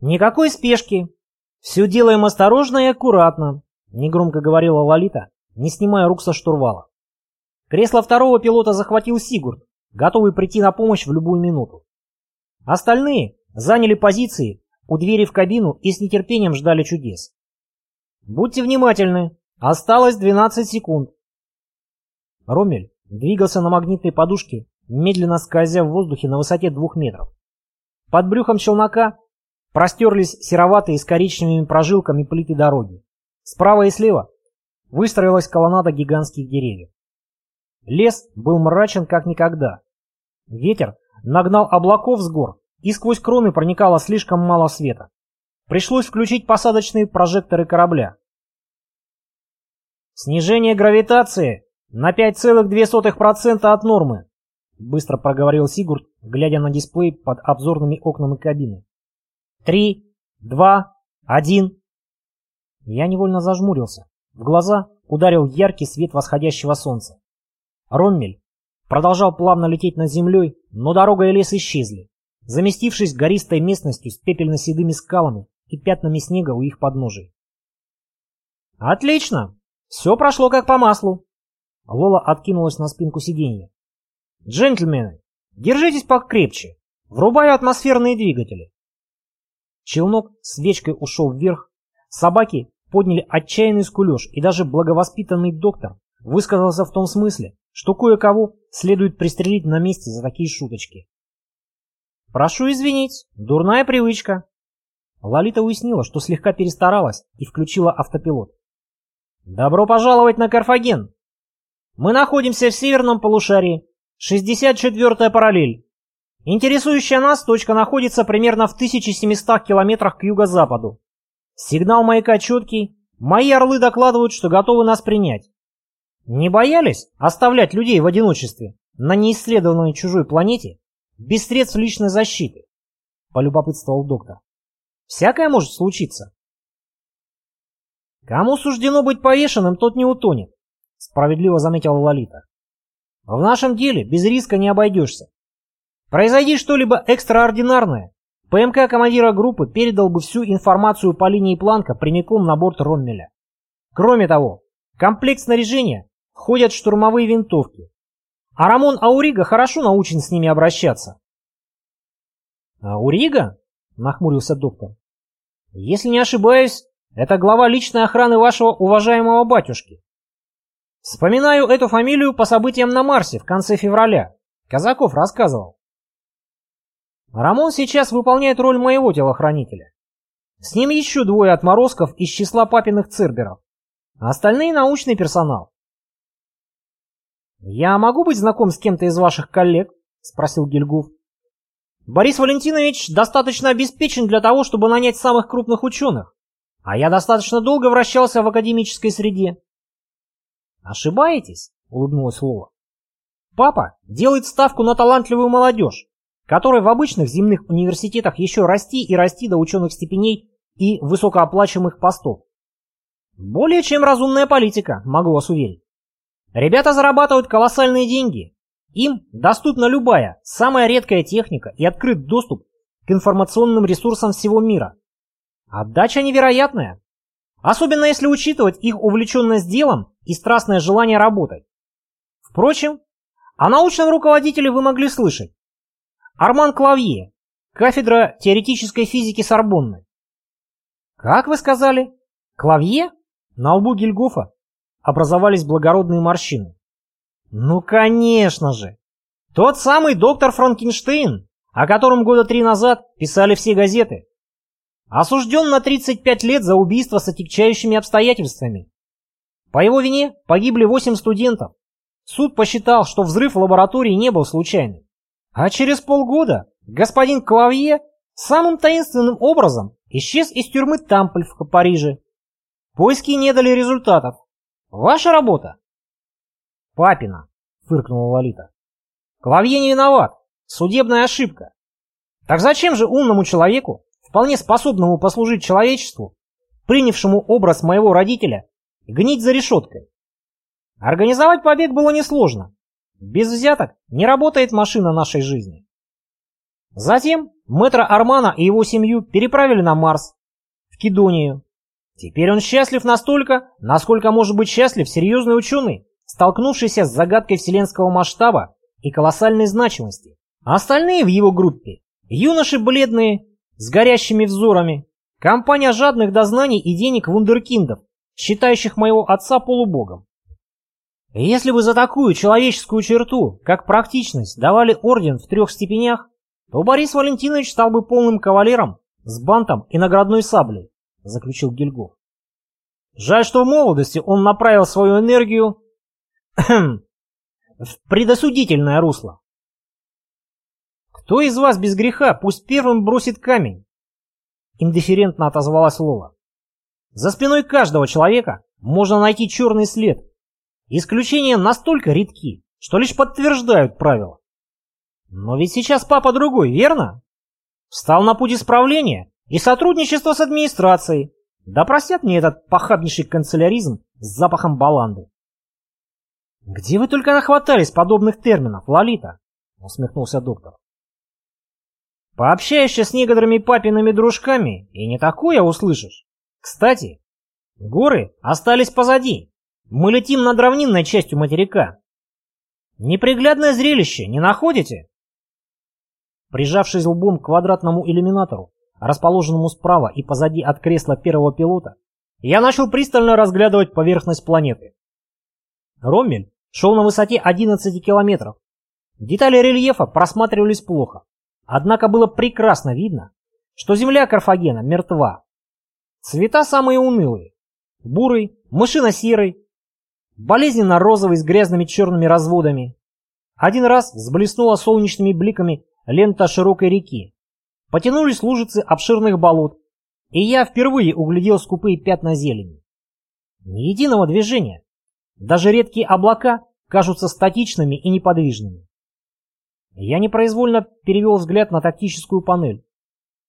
Никакой спешки. Все делаем осторожно и аккуратно, негромко говорила Лолита, не снимая рук со штурвала. Кресло второго пилота захватил Сигурд, готовый прийти на помощь в любую минуту. Остальные заняли позиции у двери в кабину и с нетерпением ждали чудес. Будьте внимательны, осталось 12 секунд. Ромель двигался на магнитной подушке, медленно скользя в воздухе на высоте двух метров. Под брюхом челнока простерлись сероватые с коричневыми прожилками плиты дороги. Справа и слева выстроилась колоннада гигантских деревьев. Лес был мрачен как никогда. Ветер нагнал облаков с гор, и сквозь кроны проникало слишком мало света. Пришлось включить посадочные прожекторы корабля. «Снижение гравитации на 5,2% от нормы», быстро проговорил Сигурд, глядя на дисплей под обзорными окнами кабины. «Три, два, один». Я невольно зажмурился. В глаза ударил яркий свет восходящего солнца. Роммель продолжал плавно лететь над землей, но дорога и лес исчезли, заместившись гористой местностью с пепельно-седыми скалами и пятнами снега у их подножий. «Отлично! Все прошло как по маслу!» Лола откинулась на спинку сиденья. «Джентльмены, держитесь покрепче. Врубаю атмосферные двигатели». Челнок свечкой ушел вверх, собаки подняли отчаянный скулеж, и даже благовоспитанный доктор высказался в том смысле, что кое-кого следует пристрелить на месте за такие шуточки. «Прошу извинить, дурная привычка». Лолита уяснила, что слегка перестаралась и включила автопилот. «Добро пожаловать на Карфаген! Мы находимся в северном полушарии, 64-я параллель. Интересующая нас точка находится примерно в 1700 километрах к юго-западу. Сигнал маяка четкий, мои орлы докладывают, что готовы нас принять. Не боялись оставлять людей в одиночестве на неисследованной чужой планете без средств личной защиты? Полюбопытствовал доктор. Всякое может случиться. Кому суждено быть повешенным, тот не утонет, справедливо заметила Лолита. В нашем деле без риска не обойдешься. Произойди что-либо экстраординарное, ПМК командира группы передал бы всю информацию по линии Планка прямиком на борт Роммеля. Кроме того, комплект снаряжения ходят штурмовые винтовки. А Рамон Аурига хорошо научен с ними обращаться. «Аурига?» — нахмурился доктор. «Если не ошибаюсь, это глава личной охраны вашего уважаемого батюшки. Вспоминаю эту фамилию по событиям на Марсе в конце февраля. Казаков рассказывал. Рамон сейчас выполняет роль моего телохранителя. С ним еще двое отморозков из числа папиных церберов. А остальные научный персонал. «Я могу быть знаком с кем-то из ваших коллег?» — спросил Гильгуф. «Борис Валентинович достаточно обеспечен для того, чтобы нанять самых крупных ученых, а я достаточно долго вращался в академической среде». «Ошибаетесь?» — улыбнулась Лола. «Папа делает ставку на талантливую молодежь, которой в обычных земных университетах еще расти и расти до ученых степеней и высокооплачиваемых постов. Более чем разумная политика, могу вас уверить. Ребята зарабатывают колоссальные деньги. Им доступна любая, самая редкая техника и открыт доступ к информационным ресурсам всего мира. Отдача невероятная. Особенно если учитывать их увлеченность делом и страстное желание работать. Впрочем, о научном руководителе вы могли слышать. Арман Клавье, кафедра теоретической физики Сорбонны. Как вы сказали? Клавье? На лбу Гильгофа образовались благородные морщины. Ну, конечно же! Тот самый доктор Франкенштейн, о котором года три назад писали все газеты. Осужден на 35 лет за убийство с отягчающими обстоятельствами. По его вине погибли 8 студентов. Суд посчитал, что взрыв в лаборатории не был случайным. А через полгода господин Клавье самым таинственным образом исчез из тюрьмы Тампль в Париже. Поиски не дали результатов. Ваша работа? Папина, фыркнула Лолита. Клавье не виноват. Судебная ошибка. Так зачем же умному человеку, вполне способному послужить человечеству, принявшему образ моего родителя, гнить за решеткой? Организовать побег было несложно. Без взяток не работает машина нашей жизни. Затем Мэтра Армана и его семью переправили на Марс, в Кедонию. Теперь он счастлив настолько, насколько может быть счастлив серьезный ученый, столкнувшийся с загадкой вселенского масштаба и колоссальной значимости. А остальные в его группе – юноши бледные, с горящими взорами, компания жадных до знаний и денег вундеркиндов, считающих моего отца полубогом. Если бы за такую человеческую черту, как практичность, давали орден в трех степенях, то Борис Валентинович стал бы полным кавалером с бантом и наградной саблей, заключил Гильгоф. Жаль, что в молодости он направил свою энергию в предосудительное русло. Кто из вас без греха, пусть первым бросит камень? Индифферентно отозвалась Лола. За спиной каждого человека можно найти черный след. Исключения настолько редки, что лишь подтверждают правила. Но ведь сейчас папа другой, верно? Встал на путь исправления и сотрудничества с администрацией. Да простят мне этот похабнейший канцеляризм с запахом баланды. «Где вы только нахватались подобных терминов, Лолита?» — усмехнулся доктор. «Пообщаешься с некоторыми папиными дружками, и не такое услышишь. Кстати, горы остались позади. Мы летим над равнинной частью материка. Неприглядное зрелище, не находите?» Прижавшись лбом к квадратному иллюминатору, расположенному справа и позади от кресла первого пилота, я начал пристально разглядывать поверхность планеты. Роммель шел на высоте 11 километров. Детали рельефа просматривались плохо, однако было прекрасно видно, что земля Карфагена мертва. Цвета самые унылые. Бурый, мышино-серый, болезненно-розовый с грязными черными разводами. Один раз взблеснула солнечными бликами лента широкой реки. Потянулись лужицы обширных болот, и я впервые углядел скупые пятна зелени. Ни единого движения. Даже редкие облака кажутся статичными и неподвижными. Я непроизвольно перевел взгляд на тактическую панель.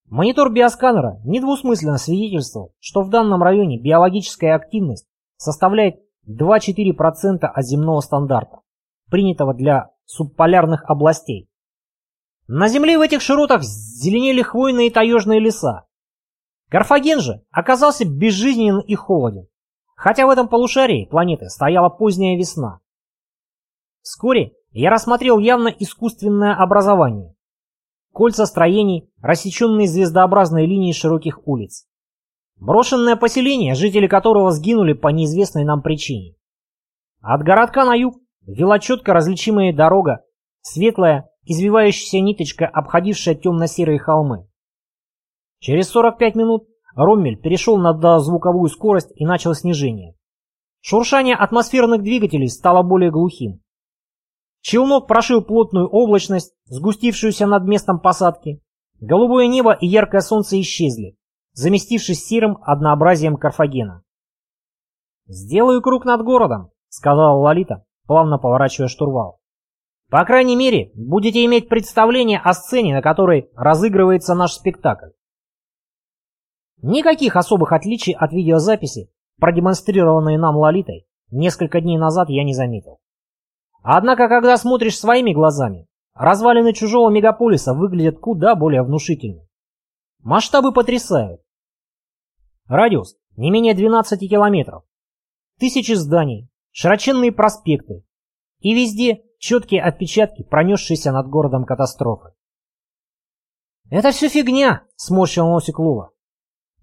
Монитор биосканера недвусмысленно свидетельствовал, что в данном районе биологическая активность составляет 2-4% от земного стандарта, принятого для субполярных областей. На земле в этих широтах зеленели хвойные таежные леса. Карфаген же оказался безжизненен и холоден, хотя в этом полушарии планеты стояла поздняя весна. Вскоре я рассмотрел явно искусственное образование. Кольца строений, рассеченные звездообразной линией широких улиц. Брошенное поселение, жители которого сгинули по неизвестной нам причине. От городка на юг вела четко различимая дорога, светлая, извивающаяся ниточка, обходившая темно-серые холмы. Через 45 минут Роммель перешел на дозвуковую скорость и начал снижение. Шуршание атмосферных двигателей стало более глухим. Челнок прошил плотную облачность, сгустившуюся над местом посадки. Голубое небо и яркое солнце исчезли, заместившись серым однообразием Карфагена. «Сделаю круг над городом», — сказала Лолита, плавно поворачивая штурвал. По крайней мере, будете иметь представление о сцене, на которой разыгрывается наш спектакль. Никаких особых отличий от видеозаписи, продемонстрированной нам Лолитой, несколько дней назад я не заметил. Однако, когда смотришь своими глазами, развалины чужого мегаполиса выглядят куда более внушительно. Масштабы потрясают. Радиус не менее 12 километров. Тысячи зданий, широченные проспекты. И везде четкие отпечатки, пронесшиеся над городом катастрофы. «Это все фигня!» — сморщил носик Лула.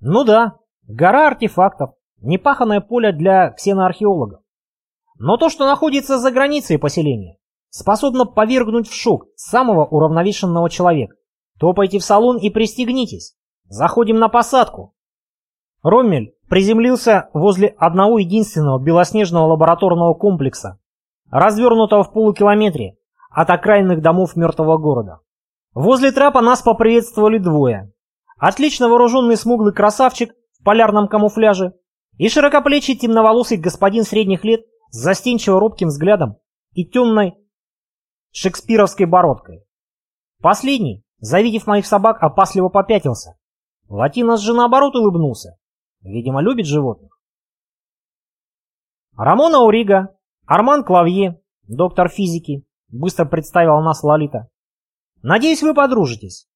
«Ну да, гора артефактов, непаханное поле для ксеноархеологов. Но то, что находится за границей поселения, способно повергнуть в шок самого уравновешенного человека. Топайте в салон и пристегнитесь. Заходим на посадку». Роммель приземлился возле одного единственного белоснежного лабораторного комплекса, развернутого в полукилометре от окраинных домов мертвого города. Возле трапа нас поприветствовали двое. Отлично вооруженный смуглый красавчик в полярном камуфляже и широкоплечий темноволосый господин средних лет с застенчиво робким взглядом и темной шекспировской бородкой. Последний, завидев моих собак, опасливо попятился. Латинос же наоборот улыбнулся. Видимо, любит животных. Рамона Урига, Арман Клавье, доктор физики, быстро представила нас Лолита. Надеюсь, вы подружитесь.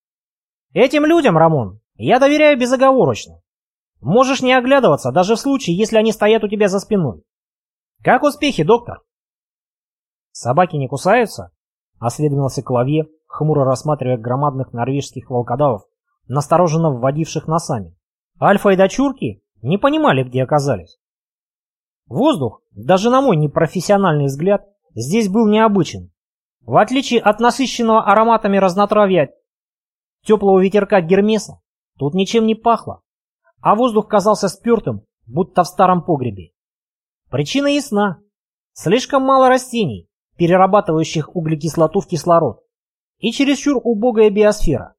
Этим людям, Рамон, я доверяю безоговорочно. Можешь не оглядываться, даже в случае, если они стоят у тебя за спиной. Как успехи, доктор? Собаки не кусаются? Осведомился Клавье, хмуро рассматривая громадных норвежских волкодавов, настороженно вводивших носами. Альфа и дочурки не понимали, где оказались. Воздух, даже на мой непрофессиональный взгляд, здесь был необычен. В отличие от насыщенного ароматами разнотравья теплого ветерка Гермеса, тут ничем не пахло, а воздух казался спертым, будто в старом погребе. Причина ясна. Слишком мало растений, перерабатывающих углекислоту в кислород, и чересчур убогая биосфера.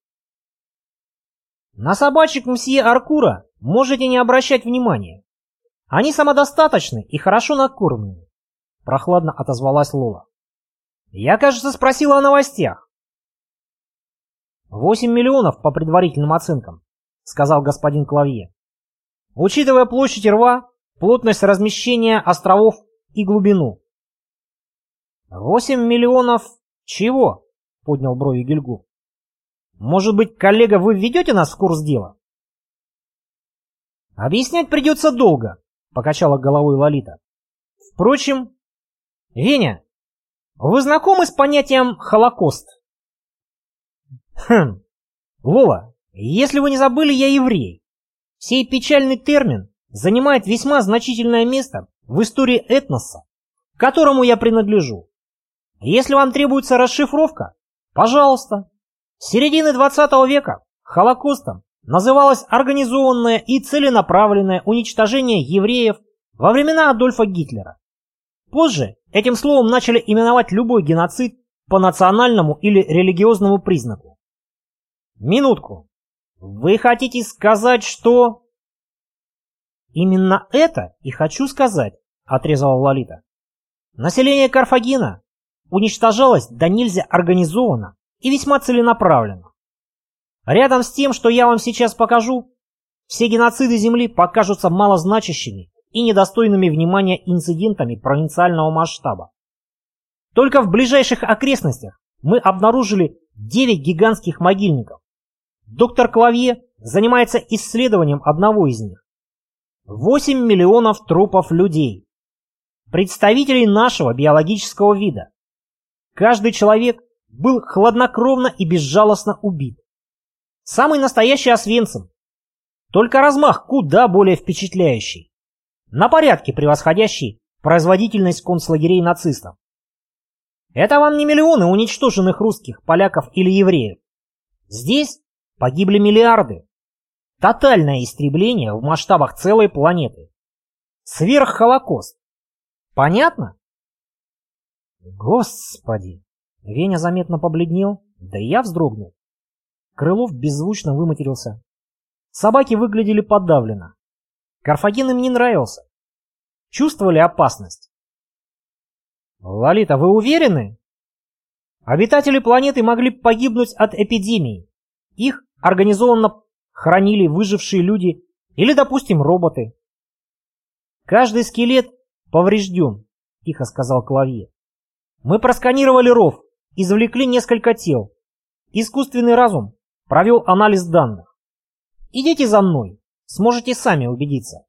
На собачек мсье Аркура можете не обращать внимания. Они самодостаточны и хорошо накормлены. Прохладно отозвалась Лола. Я, кажется, спросила о новостях. Восемь миллионов по предварительным оценкам, сказал господин Клавье. Учитывая площадь рва, плотность размещения островов и глубину. Восемь миллионов чего? Поднял брови Гильгу. Может быть, коллега, вы введете нас в курс дела? Объяснять придется долго, покачала головой Лолита. Впрочем, Веня, вы знакомы с понятием «Холокост»? Хм, Лола, если вы не забыли, я еврей. Сей печальный термин занимает весьма значительное место в истории этноса, к которому я принадлежу. Если вам требуется расшифровка, пожалуйста. С середины 20 века Холокостом называлось организованное и целенаправленное уничтожение евреев во времена Адольфа Гитлера. Позже этим словом начали именовать любой геноцид по национальному или религиозному признаку. Минутку. Вы хотите сказать, что... Именно это и хочу сказать, отрезала Лолита. Население Карфагена уничтожалось да нельзя организованно и весьма целенаправленно. Рядом с тем, что я вам сейчас покажу, все геноциды Земли покажутся малозначащими и недостойными внимания инцидентами провинциального масштаба. Только в ближайших окрестностях мы обнаружили 9 гигантских могильников. Доктор Клавье занимается исследованием одного из них. 8 миллионов трупов людей, представителей нашего биологического вида. Каждый человек был хладнокровно и безжалостно убит. Самый настоящий Освенцим. Только размах куда более впечатляющий. На порядке превосходящий производительность концлагерей нацистов. Это вам не миллионы уничтоженных русских, поляков или евреев. Здесь погибли миллиарды. Тотальное истребление в масштабах целой планеты. Сверххолокост. Понятно? Господи! Веня заметно побледнел, да и я вздрогнул. Крылов беззвучно выматерился. Собаки выглядели подавленно. Карфаген им не нравился. Чувствовали опасность. «Лолита, вы уверены?» Обитатели планеты могли погибнуть от эпидемии. Их организованно хранили выжившие люди или, допустим, роботы. «Каждый скелет поврежден», — тихо сказал Клавье. «Мы просканировали ров, извлекли несколько тел. Искусственный разум провел анализ данных. Идите за мной, сможете сами убедиться.